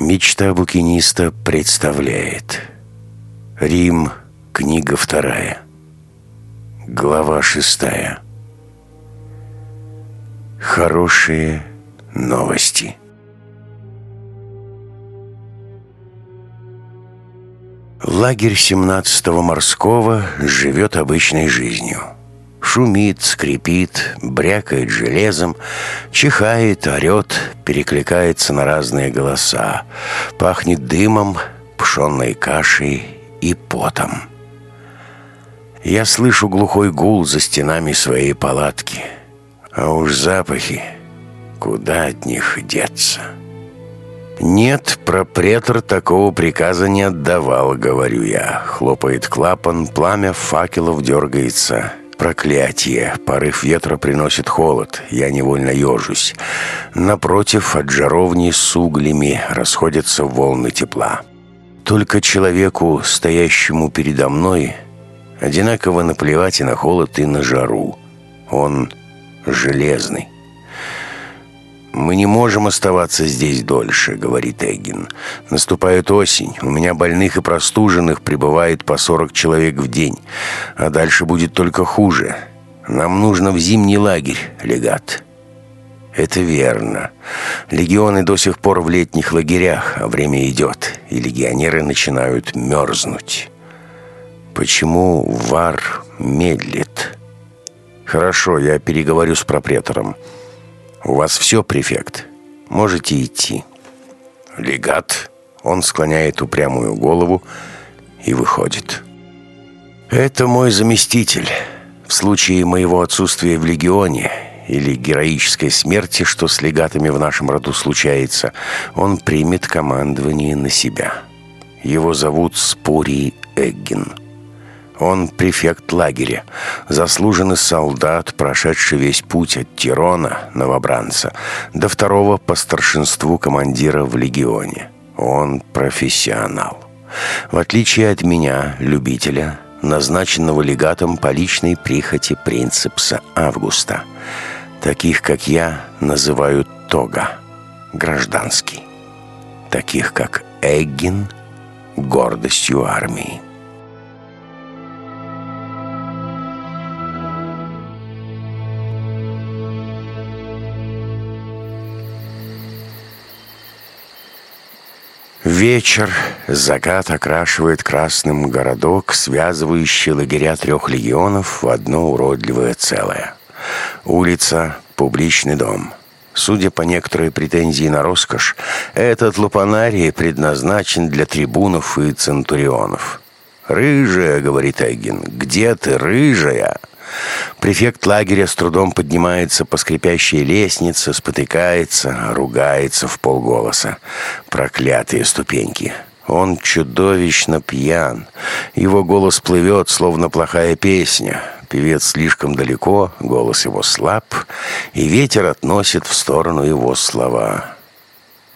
Мечта букиниста представляет. Рим, книга вторая. Глава шестая. Хорошие новости. Лагерь 17-го морского живет обычной жизнью. Шумит, скрипит, брякает железом, чихает, орет, перекликается на разные голоса. Пахнет дымом, пшенной кашей и потом. Я слышу глухой гул за стенами своей палатки. А уж запахи, куда от них деться? «Нет, пропретор такого приказа не отдавал», — говорю я. Хлопает клапан, пламя факелов дергается. Проклятие! Порыв ветра приносит холод. Я невольно ежусь. Напротив, от жаровни с углями расходятся волны тепла. Только человеку, стоящему передо мной, одинаково наплевать и на холод, и на жару. Он железный. «Мы не можем оставаться здесь дольше», — говорит Эггин. «Наступает осень. У меня больных и простуженных прибывает по 40 человек в день. А дальше будет только хуже. Нам нужно в зимний лагерь, легат». «Это верно. Легионы до сих пор в летних лагерях, а время идет, и легионеры начинают мерзнуть». «Почему Вар медлит?» «Хорошо, я переговорю с пропретором». «У вас все, префект. Можете идти». «Легат». Он склоняет упрямую голову и выходит. «Это мой заместитель. В случае моего отсутствия в легионе или героической смерти, что с легатами в нашем роду случается, он примет командование на себя. Его зовут Спурий Эггин». Он префект лагеря, заслуженный солдат, прошедший весь путь от Тирона, новобранца, до второго по старшинству командира в легионе. Он профессионал. В отличие от меня, любителя, назначенного легатом по личной прихоти принципса Августа. Таких, как я, называют Тога, гражданский. Таких, как Эггин, гордостью армии. Вечер, закат окрашивает красным городок, связывающий лагеря трех легионов в одно уродливое целое. Улица, публичный дом. Судя по некоторой претензии на роскошь, этот лупанарий предназначен для трибунов и центурионов. «Рыжая», — говорит Эггин, — «где ты, рыжая?» Префект лагеря с трудом поднимается по скрипящей лестнице, спотыкается, ругается в полголоса. Проклятые ступеньки. Он чудовищно пьян. Его голос плывет, словно плохая песня. Певец слишком далеко, голос его слаб, и ветер относит в сторону его слова.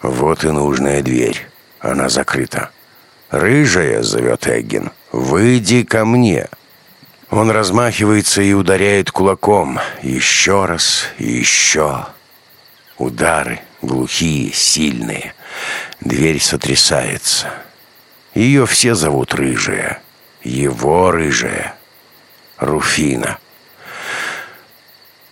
Вот и нужная дверь. Она закрыта. «Рыжая», — зовет Эггин, — «выйди ко мне». Он размахивается и ударяет кулаком. Еще раз и еще. Удары глухие, сильные. Дверь сотрясается. Ее все зовут Рыжая. Его Рыжая. Руфина.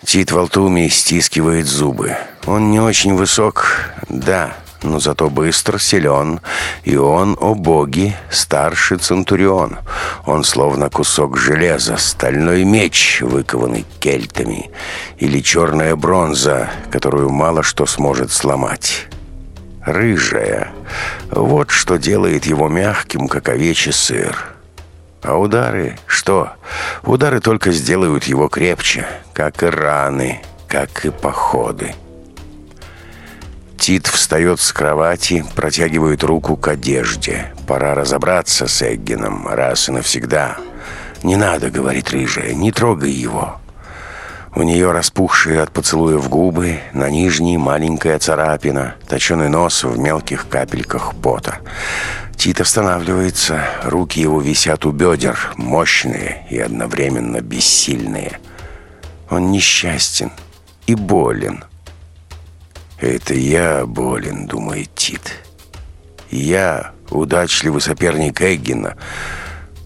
Тит Валтуми стискивает зубы. Он не очень высок, да, но зато быстр, силен, и он, о боги, старший Центурион. Он словно кусок железа, стальной меч, выкованный кельтами, или черная бронза, которую мало что сможет сломать. Рыжая. Вот что делает его мягким, как овечий сыр. А удары? Что? Удары только сделают его крепче, как и раны, как и походы. Тит встает с кровати, протягивает руку к одежде. Пора разобраться с Эггином раз и навсегда. «Не надо», — говорит рыжая, — «не трогай его». У нее распухшие от поцелуев губы, на нижней маленькая царапина, точеный нос в мелких капельках пота. Тит останавливается, руки его висят у бедер, мощные и одновременно бессильные. Он несчастен и болен. «Это я болен», — думает Тит. Я удачливый соперник Эггина.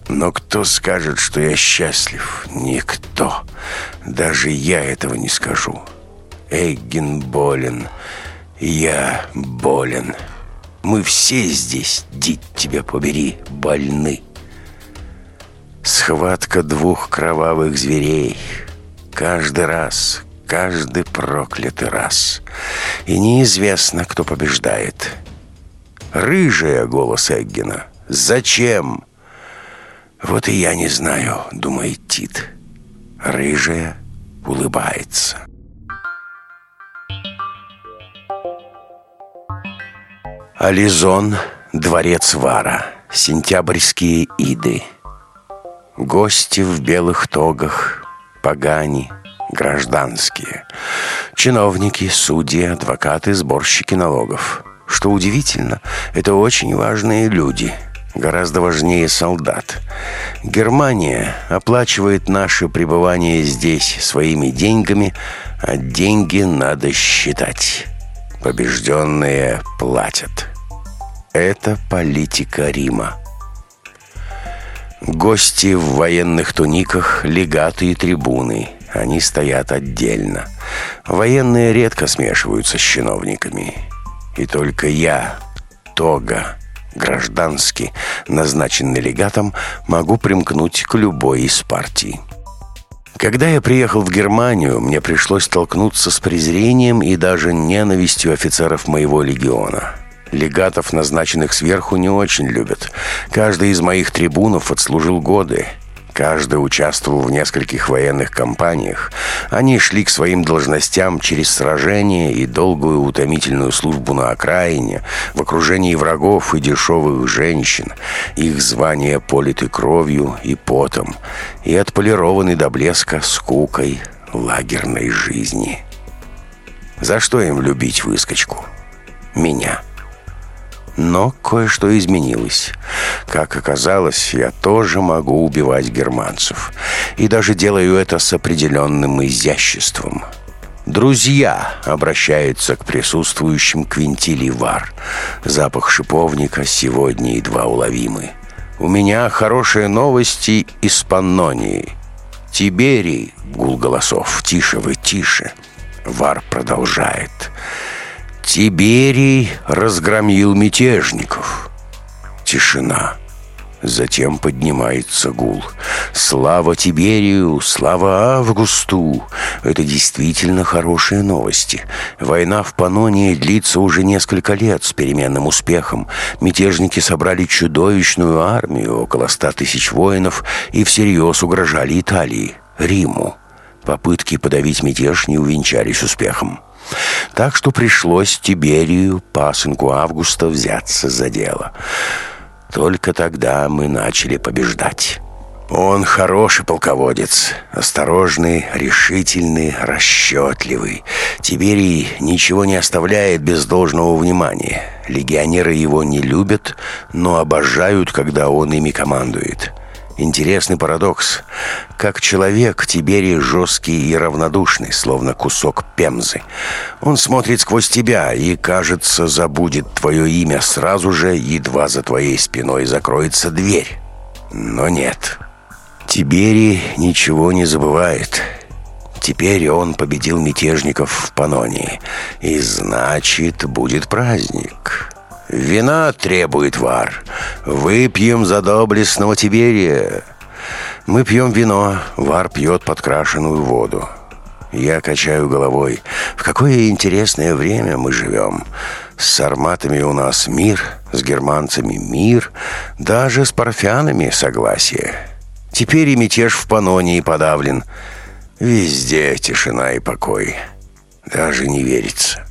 Но кто скажет, что я счастлив? Никто. Даже я этого не скажу. Эггин болен. Я болен. Мы все здесь, дить тебя побери, больны. Схватка двух кровавых зверей. Каждый раз, каждый проклятый раз. И неизвестно, кто побеждает. Рыжая голос Эггина. Зачем? Вот и я не знаю, думает Тит. Рыжая улыбается. Ализон, дворец Вара, сентябрьские иды. Гости в белых тогах, погани, гражданские. Чиновники, судьи, адвокаты, сборщики налогов. Что удивительно, это очень важные люди, гораздо важнее солдат. Германия оплачивает наше пребывание здесь своими деньгами, а деньги надо считать. Побежденные платят. Это политика Рима. Гости в военных туниках, легаты и трибуны. Они стоят отдельно. Военные редко смешиваются с чиновниками. И только я, Тога, гражданский, назначенный легатом, могу примкнуть к любой из партий. Когда я приехал в Германию, мне пришлось столкнуться с презрением и даже ненавистью офицеров моего легиона. Легатов, назначенных сверху, не очень любят. Каждый из моих трибунов отслужил годы. Каждый участвовал в нескольких военных кампаниях. Они шли к своим должностям через сражения и долгую утомительную службу на окраине, в окружении врагов и дешевых женщин. Их звания политы кровью и потом, и отполированы до блеска скукой лагерной жизни. За что им любить выскочку? Меня. Но кое-что изменилось. Как оказалось, я тоже могу убивать германцев. И даже делаю это с определенным изяществом. Друзья обращаются к присутствующим квинтили вар. Запах шиповника сегодня едва уловимый. У меня хорошие новости из Паннонии. Тиберий, гул голосов, тише вы, тише. Вар продолжает. Тиберий разгромил мятежников. Тишина. Затем поднимается гул. Слава Тиберию, слава Августу. Это действительно хорошие новости. Война в Панонии длится уже несколько лет с переменным успехом. Мятежники собрали чудовищную армию, около ста тысяч воинов, и всерьез угрожали Италии, Риму. Попытки подавить мятеж не увенчались успехом. Так что пришлось Тиберию, пасынку Августа, взяться за дело. Только тогда мы начали побеждать. Он хороший полководец, осторожный, решительный, расчетливый. Тиберий ничего не оставляет без должного внимания. Легионеры его не любят, но обожают, когда он ими командует. Интересный парадокс. Как человек, Тиберий жесткий и равнодушный, словно кусок пемзы. Он смотрит сквозь тебя и, кажется, забудет твое имя сразу же, едва за твоей спиной закроется дверь. Но нет. Тиберий ничего не забывает. Теперь он победил мятежников в Панонии. И значит, будет праздник. «Вина требует вар. Выпьем за доблестного Тиберия». Мы пьем вино, вар пьет подкрашенную воду. Я качаю головой. В какое интересное время мы живем. С сарматами у нас мир, с германцами мир, даже с парфянами согласие. Теперь и мятеж в Панонии подавлен. Везде тишина и покой. Даже не верится.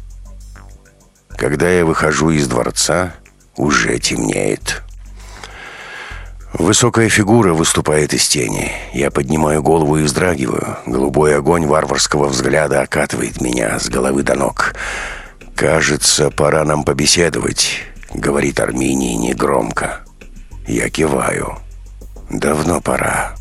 Когда я выхожу из дворца, уже темнеет. Высокая фигура выступает из тени. Я поднимаю голову и вздрагиваю. Голубой огонь варварского взгляда окатывает меня с головы до ног. «Кажется, пора нам побеседовать», — говорит Арминий негромко. Я киваю. «Давно пора».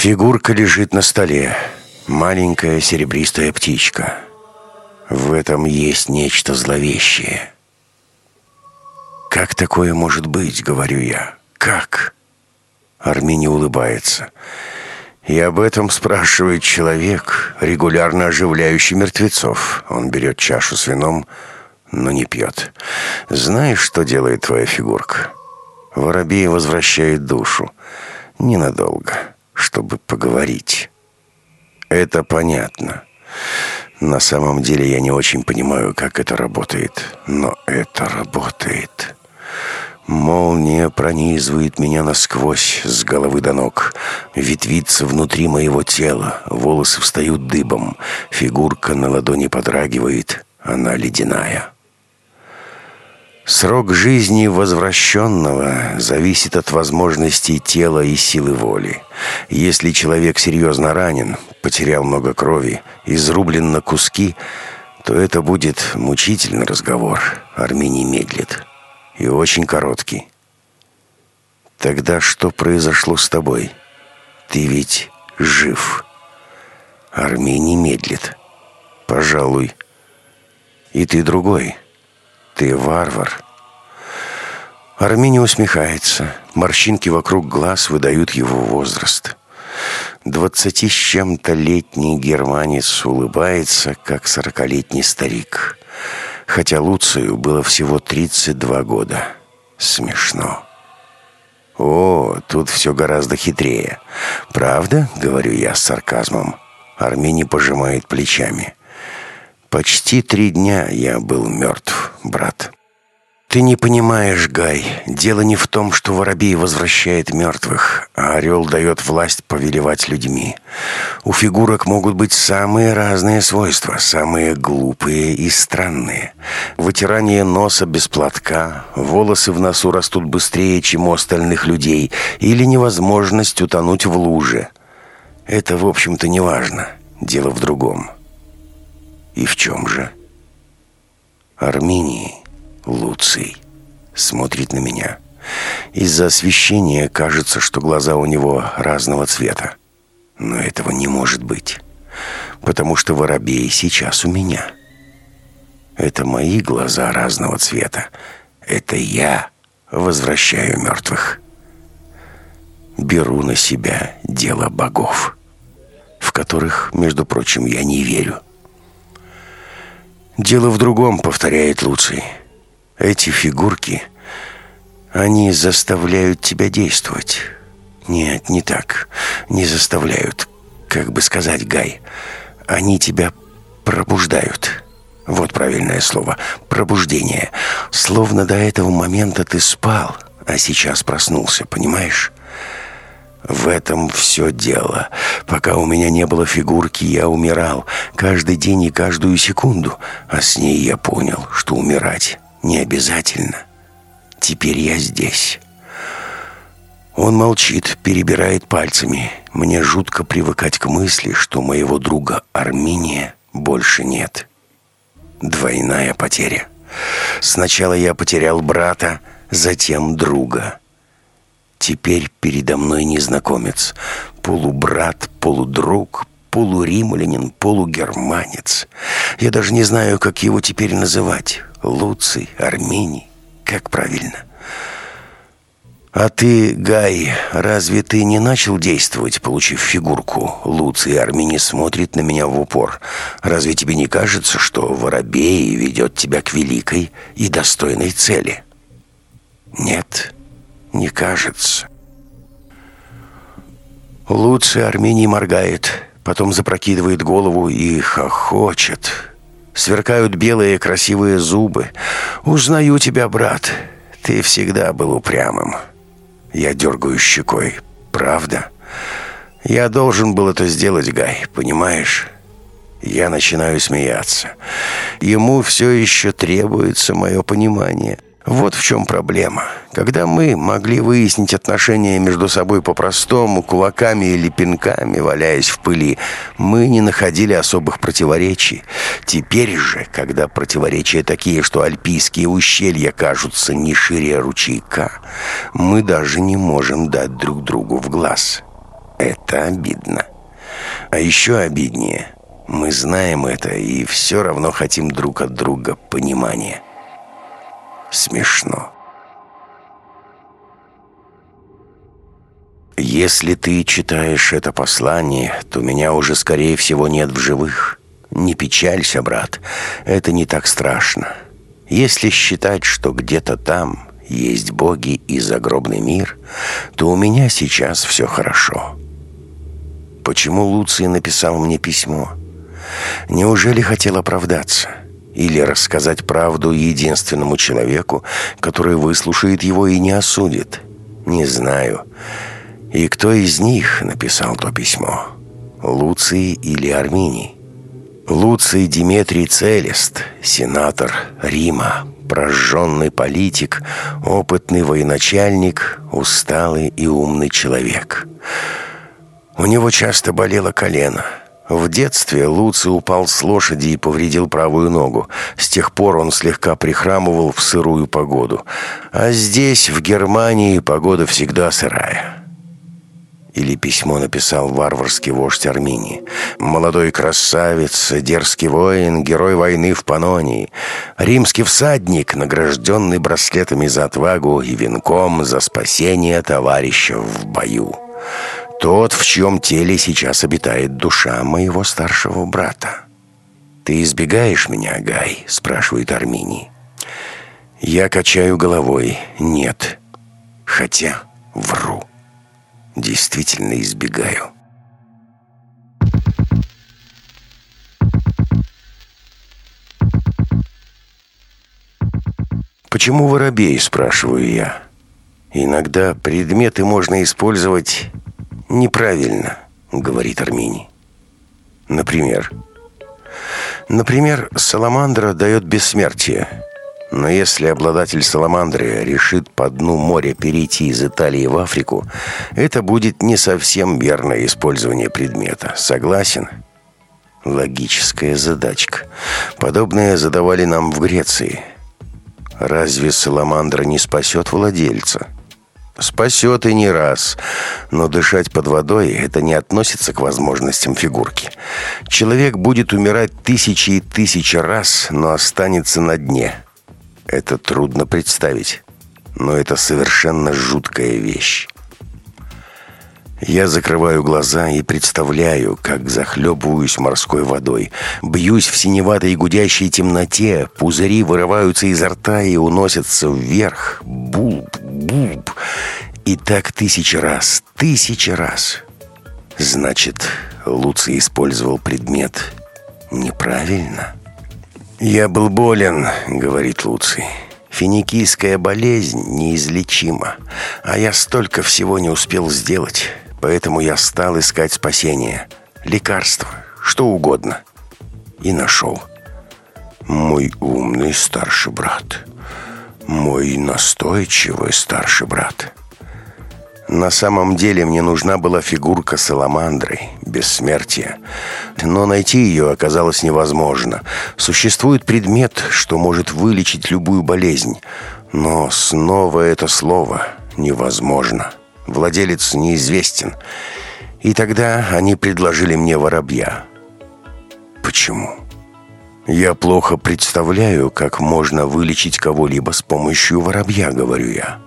Фигурка лежит на столе. Маленькая серебристая птичка. В этом есть нечто зловещее. «Как такое может быть?» — говорю я. «Как?» Армини улыбается. И об этом спрашивает человек, регулярно оживляющий мертвецов. Он берет чашу с вином, но не пьет. Знаешь, что делает твоя фигурка? Воробей возвращает душу. Ненадолго, чтобы поговорить. Это понятно. На самом деле я не очень понимаю, как это работает. Но это работает. Молния пронизывает меня насквозь, с головы до ног. Ветвится внутри моего тела, волосы встают дыбом. Фигурка на ладони подрагивает, она ледяная. Срок жизни возвращенного зависит от возможностей тела и силы воли. Если человек серьезно ранен, потерял много крови, изрублен на куски, то это будет мучительный разговор. Арминий медлит. И очень короткий. Тогда что произошло с тобой? Ты ведь жив. Арминий медлит. Пожалуй. И ты другой. Ты варвар. Армини усмехается. Морщинки вокруг глаз выдают его возраст. Двадцати с чем-то летний германец улыбается, как сорокалетний старик. Хотя Луцию было всего 32 года. Смешно. «О, тут все гораздо хитрее. Правда?» — говорю я с сарказмом. Армини пожимает плечами. Почти три дня я был мертв, брат. Ты не понимаешь, Гай. Дело не в том, что воробей возвращает мертвых, а орел дает власть повелевать людьми. У фигурок могут быть самые разные свойства, самые глупые и странные. Вытирание носа без платка, волосы в носу растут быстрее, чем у остальных людей, или невозможность утонуть в луже. Это, в общем-то, не важно. Дело в другом. И в чем же? Арминии, Луций, смотрит на меня. Из-за освещения кажется, что глаза у него разного цвета. Но этого не может быть, потому что воробей сейчас у меня. Это мои глаза разного цвета. Это я возвращаю мертвых. Беру на себя дело богов, в которых, между прочим, я не верю. «Дело в другом», — повторяет Луций. «Эти фигурки, они заставляют тебя действовать». «Нет, не так. Не заставляют. Как бы сказать, Гай. Они тебя пробуждают». Вот правильное слово. Пробуждение. Словно до этого момента ты спал, а сейчас проснулся, понимаешь? В этом все дело. Пока у меня не было фигурки, я умирал. Каждый день и каждую секунду. А с ней я понял, что умирать не обязательно. Теперь я здесь. Он молчит, перебирает пальцами. Мне жутко привыкать к мысли, что моего друга Армения больше нет. Двойная потеря. Сначала я потерял брата, затем друга. Теперь передо мной незнакомец. Полубрат, полудруг, полуримлянин, полугерманец. Я даже не знаю, как его теперь называть. Луций, Армений. Как правильно? «А ты, Гай, разве ты не начал действовать, получив фигурку?» Луций Армини смотрит на меня в упор. «Разве тебе не кажется, что Воробей ведет тебя к великой и достойной цели?» «Нет, не кажется». Луций Армини моргает, потом запрокидывает голову и хохочет. Сверкают белые красивые зубы. «Узнаю тебя, брат. Ты всегда был упрямым». Я дергаю щекой. «Правда? Я должен был это сделать, Гай, понимаешь?» Я начинаю смеяться. Ему все еще требуется мое понимание. Вот в чем проблема. Когда мы могли выяснить отношения между собой по-простому, кулаками или пинками, валяясь в пыли, мы не находили особых противоречий. Теперь же, когда противоречия такие, что альпийские ущелья кажутся не шире ручейка, мы даже не можем дать друг другу в глаз. Это обидно. А еще обиднее. Мы знаем это и все равно хотим друг от друга понимания. Смешно. Если ты читаешь это послание, то меня уже, скорее всего, нет в живых. Не печалься, брат, это не так страшно. Если считать, что где-то там есть боги и загробный мир, то у меня сейчас все хорошо. Почему Луций написал мне письмо? Неужели хотел оправдаться? Или рассказать правду единственному человеку, который выслушает его и не осудит? Не знаю. И кто из них написал то письмо? Луций или Арминий? Луций Диметрий Целест, сенатор Рима, прожженный политик, опытный военачальник, усталый и умный человек. У него часто болело колено. В детстве Луций упал с лошади и повредил правую ногу. С тех пор он слегка прихрамывал в сырую погоду. А здесь, в Германии, погода всегда сырая или письмо написал варварский вождь Арминии. Молодой красавец, дерзкий воин, герой войны в Панонии. Римский всадник, награжденный браслетами за отвагу и венком за спасение товарища в бою. Тот, в чьем теле сейчас обитает душа моего старшего брата. «Ты избегаешь меня, Гай?» – спрашивает Арминий. Я качаю головой. «Нет». Хотя вру действительно избегаю. «Почему воробей?» – спрашиваю я. «Иногда предметы можно использовать неправильно», – говорит Армини. «Например?» «Например, саламандра дает бессмертие». Но если обладатель саламандры решит по дну моря перейти из Италии в Африку, это будет не совсем верное использование предмета. Согласен? Логическая задачка. Подобное задавали нам в Греции. Разве саламандра не спасет владельца? Спасет и не раз. Но дышать под водой – это не относится к возможностям фигурки. Человек будет умирать тысячи и тысячи раз, но останется на дне – это трудно представить, но это совершенно жуткая вещь. Я закрываю глаза и представляю, как захлебываюсь морской водой. Бьюсь в синеватой гудящей темноте, пузыри вырываются изо рта и уносятся вверх. Буб, буб. И так тысячи раз, тысячи раз. Значит, Луций использовал предмет неправильно. «Я был болен», — говорит Луций. «Финикийская болезнь неизлечима, а я столько всего не успел сделать, поэтому я стал искать спасение. Лекарство, что угодно. И нашел. Мой умный старший брат. Мой настойчивый старший брат». На самом деле мне нужна была фигурка саламандры, бессмертия. Но найти ее оказалось невозможно. Существует предмет, что может вылечить любую болезнь. Но снова это слово невозможно. Владелец неизвестен. И тогда они предложили мне воробья. Почему? Я плохо представляю, как можно вылечить кого-либо с помощью воробья, говорю я.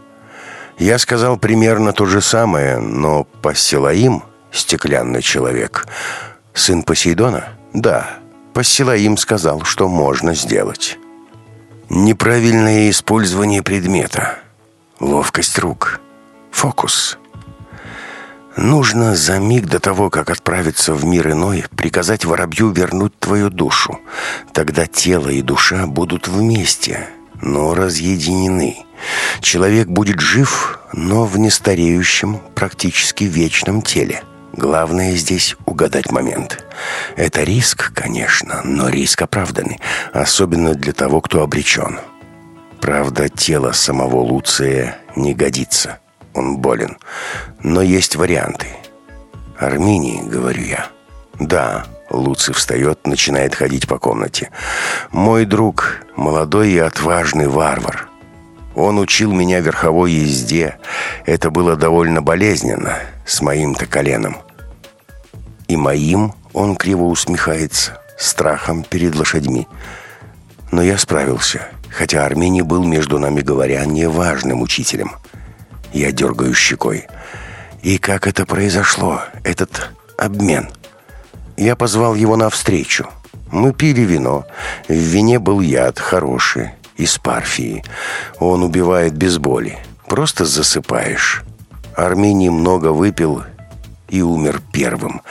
Я сказал примерно то же самое, но Пассилаим, стеклянный человек, сын Посейдона? Да, Пассилаим сказал, что можно сделать. Неправильное использование предмета, ловкость рук, фокус. Нужно за миг до того, как отправиться в мир иной, приказать воробью вернуть твою душу. Тогда тело и душа будут вместе, но разъединены. Человек будет жив, но в нестареющем, практически вечном теле. Главное здесь угадать момент. Это риск, конечно, но риск оправданный, особенно для того, кто обречен. Правда, тело самого Луция не годится. Он болен. Но есть варианты. Арминии, говорю я. Да, Луций встает, начинает ходить по комнате. Мой друг, молодой и отважный варвар. Он учил меня верховой езде. Это было довольно болезненно, с моим-то коленом. И моим он криво усмехается, страхом перед лошадьми. Но я справился, хотя Армений был, между нами говоря, неважным учителем. Я дергаю щекой. И как это произошло, этот обмен? Я позвал его навстречу. Мы пили вино. В вине был яд хороший, из парфии. Он убивает без боли. Просто засыпаешь. Армений много выпил и умер первым.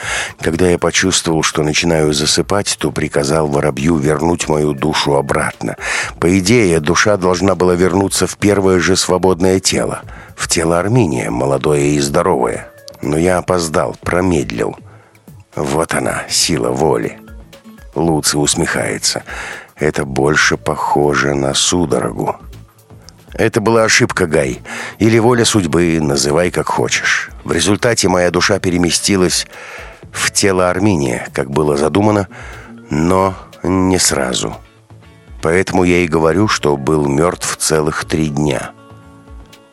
Когда я почувствовал, что начинаю засыпать, то приказал воробью вернуть мою душу обратно. По идее, душа должна была вернуться в первое же свободное тело. В тело Армения, молодое и здоровое. Но я опоздал, промедлил. Вот она, сила воли. Луций усмехается. Это больше похоже на судорогу. Это была ошибка, Гай. Или воля судьбы, называй как хочешь. В результате моя душа переместилась в тело Армения, как было задумано, но не сразу. Поэтому я и говорю, что был мертв целых три дня.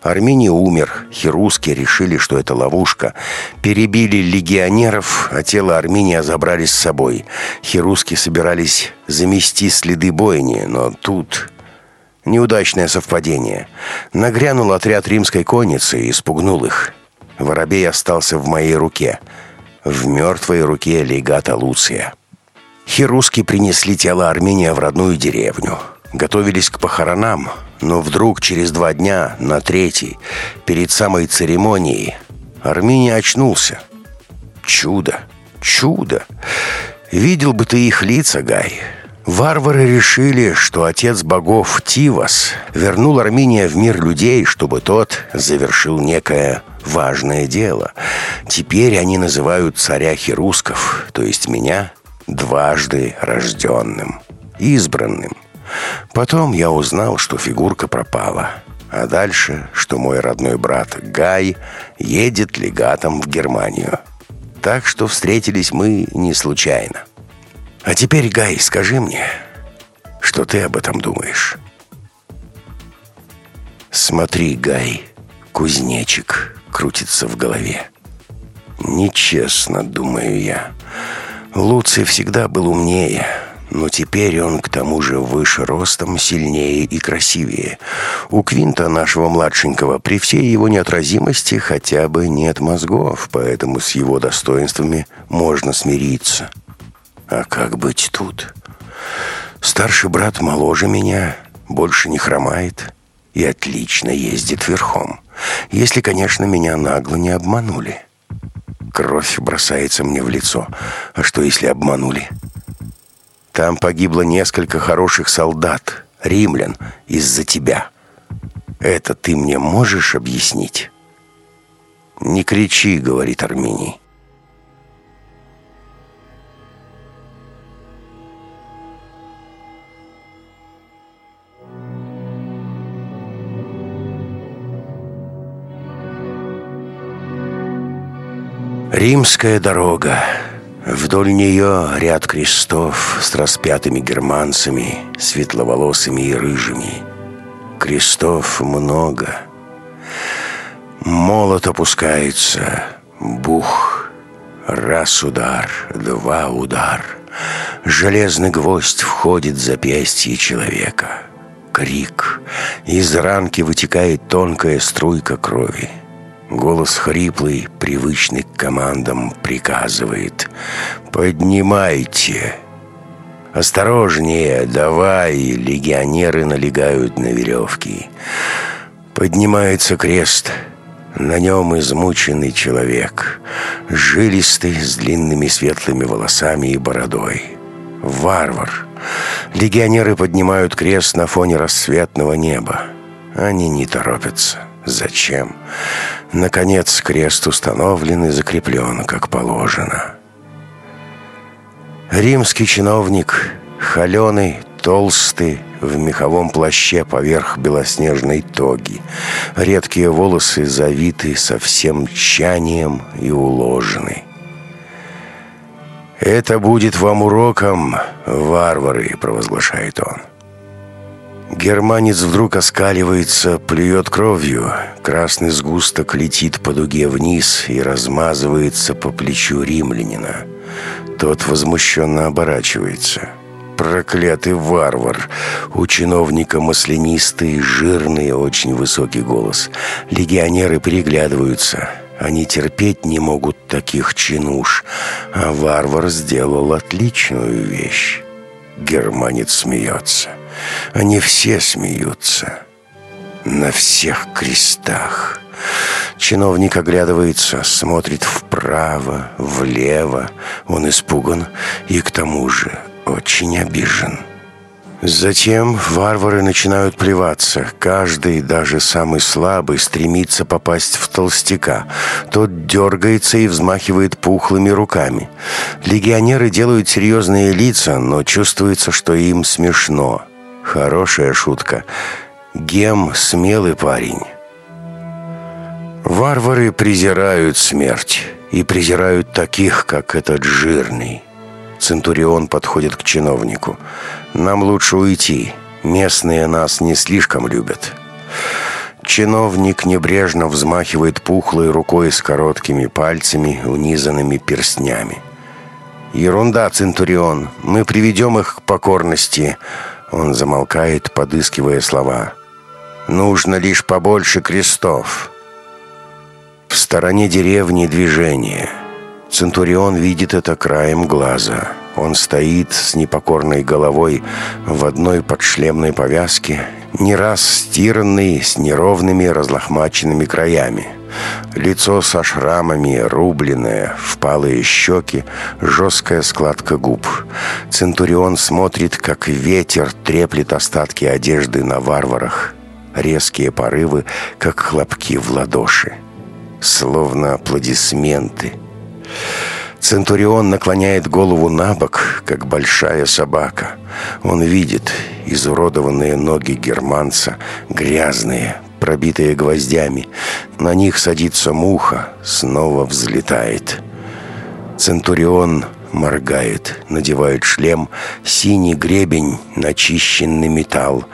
Армения умер, хируски решили, что это ловушка. Перебили легионеров, а тело Армения забрали с собой. Хируски собирались замести следы бойни, но тут Неудачное совпадение. Нагрянул отряд римской конницы и испугнул их. Воробей остался в моей руке. В мертвой руке легата Луция. Хируски принесли тело Армения в родную деревню. Готовились к похоронам, но вдруг через два дня, на третий, перед самой церемонией, Армения очнулся. Чудо! Чудо! Видел бы ты их лица, Гай. Варвары решили, что отец богов Тивас вернул Армения в мир людей, чтобы тот завершил некое важное дело. Теперь они называют царя Херусков, то есть меня, дважды рожденным, избранным. Потом я узнал, что фигурка пропала. А дальше, что мой родной брат Гай едет легатом в Германию. Так что встретились мы не случайно. А теперь, Гай, скажи мне, что ты об этом думаешь? Смотри, Гай, кузнечик крутится в голове. Нечестно, думаю я. Луций всегда был умнее, но теперь он к тому же выше ростом, сильнее и красивее. У Квинта, нашего младшенького, при всей его неотразимости хотя бы нет мозгов, поэтому с его достоинствами можно смириться. А как быть тут? Старший брат моложе меня, больше не хромает и отлично ездит верхом. Если, конечно, меня нагло не обманули. Кровь бросается мне в лицо. А что, если обманули? Там погибло несколько хороших солдат, римлян, из-за тебя. Это ты мне можешь объяснить? «Не кричи», — говорит Армений. Римская дорога. Вдоль нее ряд крестов с распятыми германцами, светловолосыми и рыжими. Крестов много. Молот опускается. Бух. Раз удар, два удар. Железный гвоздь входит в запястье человека. Крик. Из ранки вытекает тонкая струйка крови. Голос хриплый, привычный к командам, приказывает «Поднимайте!» «Осторожнее, давай!» Легионеры налегают на веревки. Поднимается крест. На нем измученный человек, жилистый, с длинными светлыми волосами и бородой. Варвар. Легионеры поднимают крест на фоне рассветного неба. Они не торопятся. Зачем? Наконец крест установлен и закреплен, как положено. Римский чиновник, холеный, толстый, в меховом плаще поверх белоснежной тоги. Редкие волосы завиты со всем тщанием и уложены. «Это будет вам уроком, варвары», — провозглашает он. Германец вдруг оскаливается, плюет кровью. Красный сгусток летит по дуге вниз и размазывается по плечу римлянина. Тот возмущенно оборачивается. Проклятый варвар! У чиновника маслянистый, жирный, очень высокий голос. Легионеры переглядываются. Они терпеть не могут таких чинуш. А варвар сделал отличную вещь. Германец смеется. Они все смеются. На всех крестах. Чиновник оглядывается, смотрит вправо, влево. Он испуган и к тому же очень обижен. Затем варвары начинают плеваться. Каждый, даже самый слабый, стремится попасть в толстяка. Тот дергается и взмахивает пухлыми руками. Легионеры делают серьезные лица, но чувствуется, что им смешно. Хорошая шутка. Гем смелый парень. Варвары презирают смерть и презирают таких, как этот жирный. Центурион подходит к чиновнику. «Нам лучше уйти. Местные нас не слишком любят». Чиновник небрежно взмахивает пухлой рукой с короткими пальцами, унизанными перстнями. «Ерунда, Центурион. Мы приведем их к покорности. Он замолкает, подыскивая слова. «Нужно лишь побольше крестов». В стороне деревни движение. Центурион видит это краем глаза. Он стоит с непокорной головой в одной подшлемной повязке, не раз стиранный, с неровными разлохмаченными краями. Лицо со шрамами, рубленное, впалые щеки, жесткая складка губ. Центурион смотрит, как ветер треплет остатки одежды на варварах. Резкие порывы, как хлопки в ладоши. Словно аплодисменты. Центурион наклоняет голову на бок, как большая собака. Он видит изуродованные ноги германца, грязные, пробитые гвоздями. На них садится муха, снова взлетает. Центурион моргает, надевает шлем, синий гребень, начищенный металл.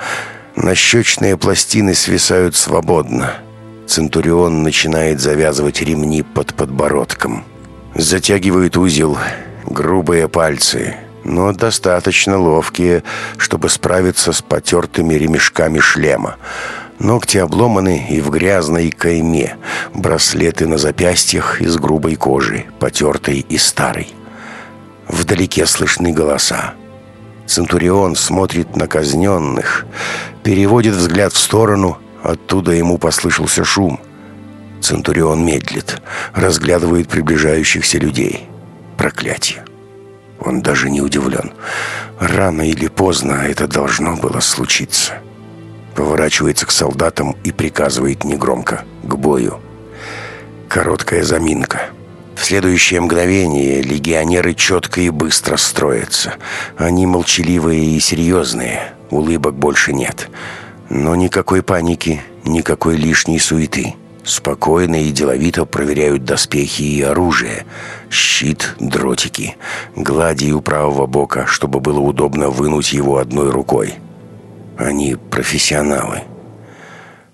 Нащечные пластины свисают свободно. Центурион начинает завязывать ремни под подбородком. Затягивает узел, грубые пальцы, но достаточно ловкие, чтобы справиться с потертыми ремешками шлема. Ногти обломаны и в грязной кайме. Браслеты на запястьях из грубой кожи, потертой и старой. Вдалеке слышны голоса. Центурион смотрит на казненных, переводит взгляд в сторону, оттуда ему послышался шум. Центурион медлит, разглядывает приближающихся людей. Проклятие. Он даже не удивлен. Рано или поздно это должно было случиться. Поворачивается к солдатам и приказывает негромко «К бою». Короткая заминка. В следующее мгновение легионеры четко и быстро строятся. Они молчаливые и серьезные. Улыбок больше нет. Но никакой паники, никакой лишней суеты. Спокойно и деловито проверяют доспехи и оружие. Щит, дротики. Глади у правого бока, чтобы было удобно вынуть его одной рукой. Они профессионалы.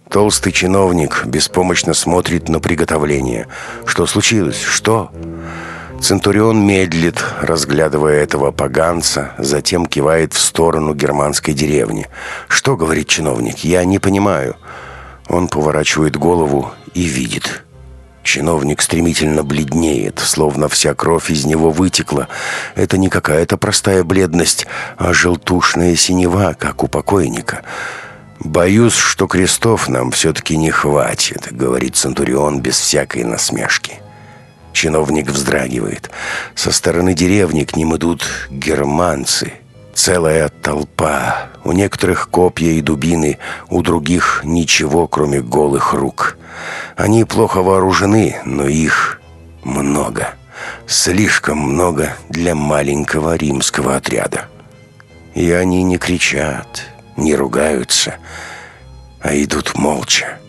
Толстый чиновник беспомощно смотрит на приготовление. Что случилось? Что? Центурион медлит, разглядывая этого поганца, затем кивает в сторону германской деревни. «Что?» — говорит чиновник. «Я не понимаю». Он поворачивает голову и видит. Чиновник стремительно бледнеет, словно вся кровь из него вытекла. Это не какая-то простая бледность, а желтушная синева, как у покойника. «Боюсь, что крестов нам все-таки не хватит», — говорит Центурион без всякой насмешки. Чиновник вздрагивает. Со стороны деревни к ним идут германцы. Целая толпа. У некоторых копья и дубины, у других ничего, кроме голых рук. Они плохо вооружены, но их много. Слишком много для маленького римского отряда. И они не кричат, не ругаются, а идут молча.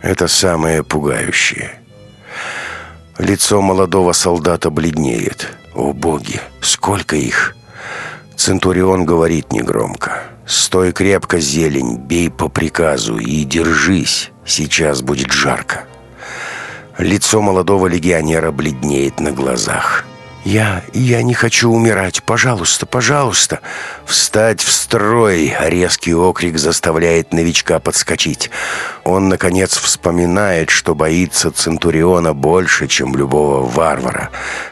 Это самое пугающее. Лицо молодого солдата бледнеет. О боги, сколько их! Центурион говорит негромко. Стой крепко, зелень, бей по приказу и держись, сейчас будет жарко. Лицо молодого легионера бледнеет на глазах. «Я... я не хочу умирать. Пожалуйста, пожалуйста!» «Встать в строй!» Резкий окрик заставляет новичка подскочить. Он, наконец, вспоминает, что боится Центуриона больше, чем любого варвара.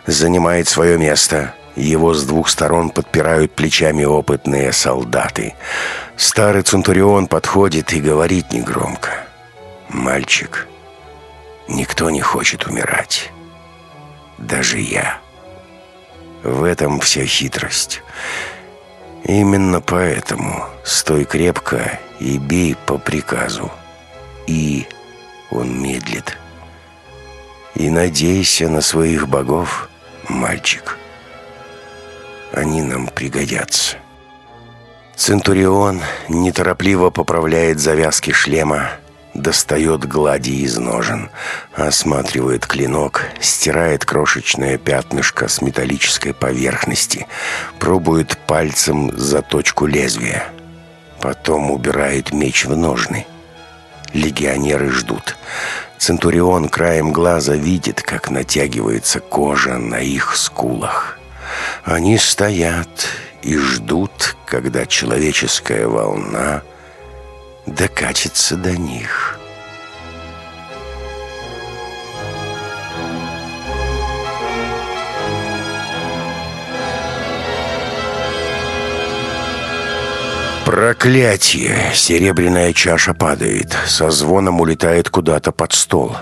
Занимает свое место. Его с двух сторон подпирают плечами опытные солдаты. Старый Центурион подходит и говорит негромко. «Мальчик, никто не хочет умирать. Даже я». В этом вся хитрость. Именно поэтому стой крепко и бей по приказу. И он медлит. И надейся на своих богов, мальчик. Они нам пригодятся. Центурион неторопливо поправляет завязки шлема, достает глади из ножен, осматривает клинок, стирает крошечное пятнышко с металлической поверхности, пробует пальцем заточку лезвия. Потом убирает меч в ножны. Легионеры ждут. Центурион краем глаза видит, как натягивается кожа на их скулах. Они стоят и ждут, когда человеческая волна докатится до них. Проклятие! Серебряная чаша падает, со звоном улетает куда-то под стол.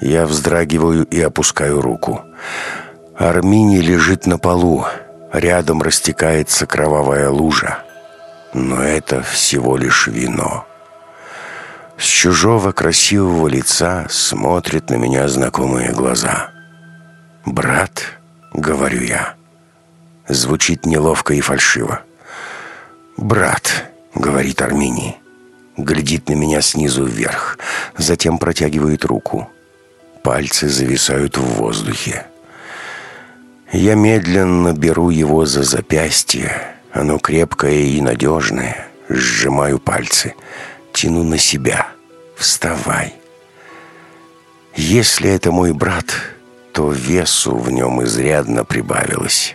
Я вздрагиваю и опускаю руку. Армини лежит на полу. Рядом растекается кровавая лужа. Но это всего лишь вино. С чужого красивого лица смотрят на меня знакомые глаза. «Брат», — говорю я, звучит неловко и фальшиво. «Брат», — говорит Армини, глядит на меня снизу вверх, затем протягивает руку. Пальцы зависают в воздухе. Я медленно беру его за запястье, оно крепкое и надежное. Сжимаю пальцы. Тяну на себя. Вставай. Если это мой брат, то весу в нем изрядно прибавилось.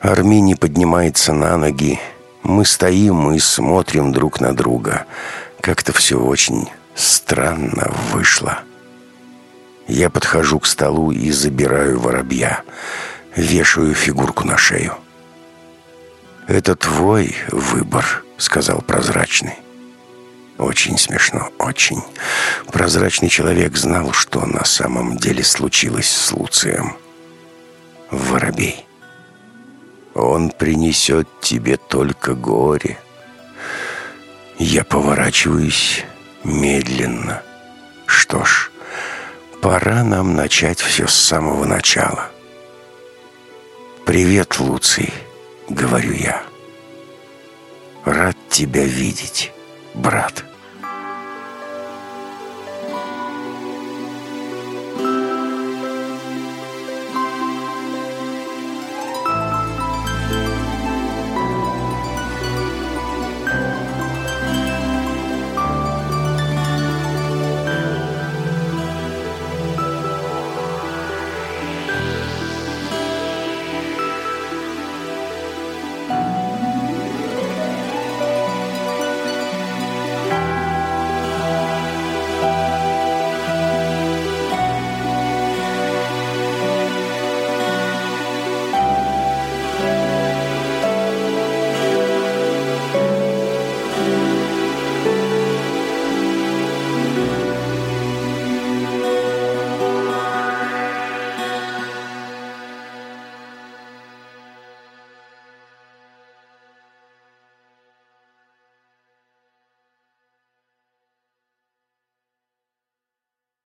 Армини поднимается на ноги. Мы стоим и смотрим друг на друга. Как-то все очень странно вышло. Я подхожу к столу и забираю воробья. Вешаю фигурку на шею. «Это твой выбор», — сказал прозрачный. Очень смешно, очень. Прозрачный человек знал, что на самом деле случилось с Луцием. Воробей. Он принесет тебе только горе. Я поворачиваюсь медленно. Что ж, пора нам начать все с самого начала. «Привет, Луций!» говорю я. Рад тебя видеть, брат.